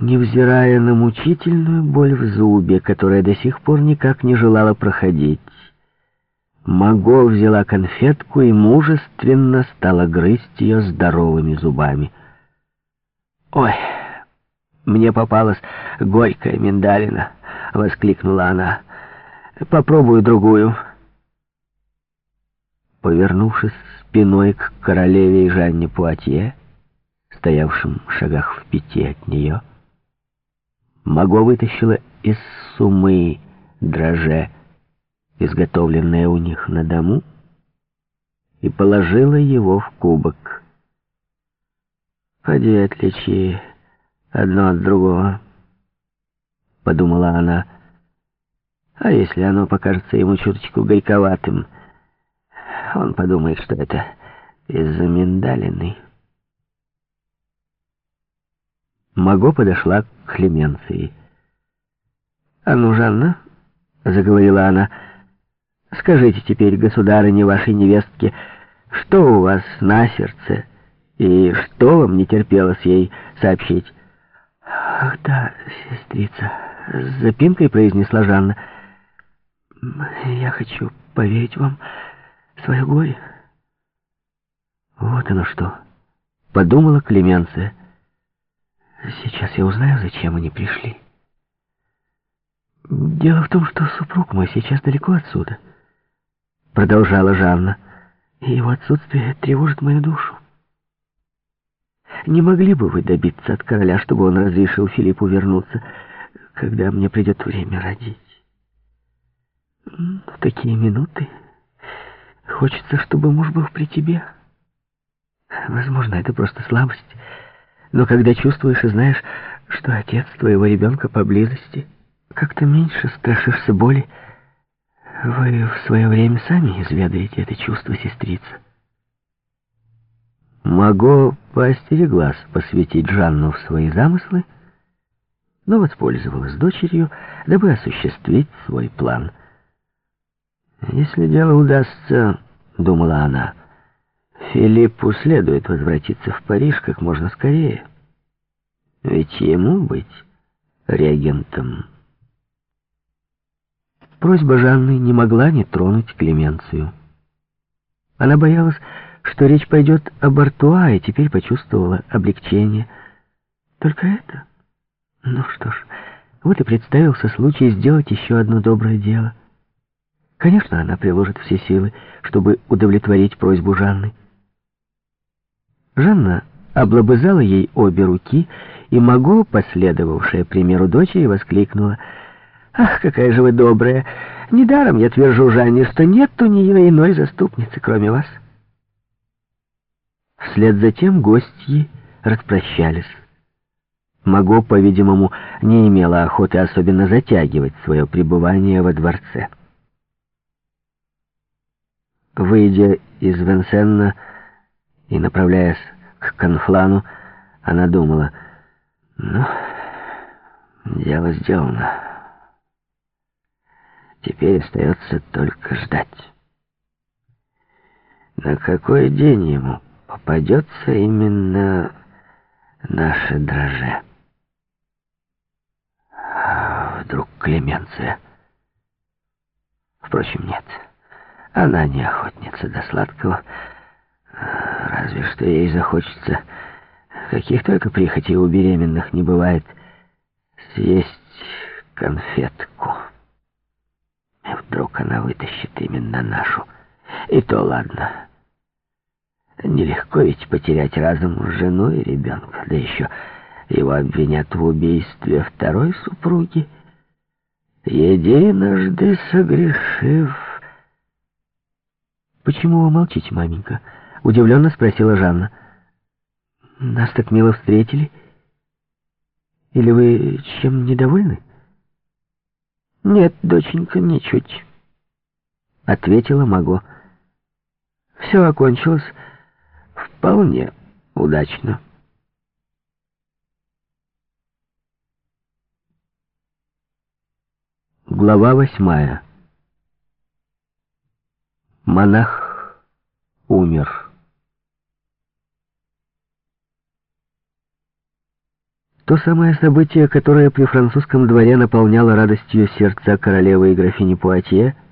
невзирая на мучительную боль в зубе, которая до сих пор никак не желала проходить. Маго взяла конфетку и мужественно стала грызть ее здоровыми зубами. «Ой, мне попалась горькая миндалина!» — воскликнула она. «Попробую другую». Повернувшись спиной к королеве и Жанне Пуатье, стоявшим в шагах в пяти от нее, Маго вытащила из сумы дроже, изготовленное у них на дому, и положила его в кубок. «Поди отличи одно от другого», — подумала она. «А если оно покажется ему чуточку горьковатым, он подумает, что это из-за миндалины». Маго подошла к Клеменции. «А ну, Жанна», — заговорила она, — «скажите теперь, государыне вашей невестке, что у вас на сердце, и что вам не терпелось ей сообщить?» «Ах, да, сестрица», — с запинкой произнесла Жанна, — «я хочу поверить вам свое горе». «Вот оно что», — подумала Клеменция. Сейчас я узнаю, зачем они пришли. Дело в том, что супруг мой сейчас далеко отсюда, продолжала Жанна, и его отсутствие тревожит мою душу. Не могли бы вы добиться от короля, чтобы он разрешил Филиппу вернуться, когда мне придет время родить? В такие минуты хочется, чтобы муж был при тебе. Возможно, это просто слабость. Но когда чувствуешь и знаешь, что отец твоего ребенка поблизости, как-то меньше страшишься боли. Вы в свое время сами изведаете это чувство, сестрица. Маго поостереглась посвятить Жанну в свои замыслы, но воспользовалась дочерью, дабы осуществить свой план. «Если дело удастся, — думала она, — Филиппу следует возвратиться в Париж как можно скорее. Ведь ему быть регентом. Просьба Жанны не могла не тронуть Клеменцию. Она боялась, что речь пойдет об Артуа, и теперь почувствовала облегчение. Только это? Ну что ж, вот и представился случай сделать еще одно доброе дело. Конечно, она приложит все силы, чтобы удовлетворить просьбу Жанны. Жанна облобызала ей обе руки, и Маго, последовавшая примеру дочери, воскликнула. «Ах, какая же вы добрая! Недаром я твержу Жанне, что нет у нее иной заступницы, кроме вас». Вслед за тем гостьи распрощались. Маго, по-видимому, не имела охоты особенно затягивать свое пребывание во дворце. Выйдя из Венсенна, и, направляясь к конфлану, она думала, ну, дело сделано. Теперь остается только ждать. На какой день ему попадется именно наше дроже? Вдруг Клеменция? Впрочем, нет. Она не охотница до сладкого, Разве что ей захочется, каких только прихотей у беременных не бывает, съесть конфетку. И вдруг она вытащит именно нашу. И то ладно. Нелегко ведь потерять разом жену и ребенка, да еще его обвинят в убийстве второй супруги. Единожды согрешив... «Почему вы молчите, маменька?» Удивленно спросила Жанна. «Нас так мило встретили? Или вы чем недовольны?» «Нет, доченька, ничуть», — ответила Маго. «Все окончилось вполне удачно». Глава восьмая. Монах умер. То самое событие, которое при французском дворе наполняло радостью сердца королевы и графини Пуатье —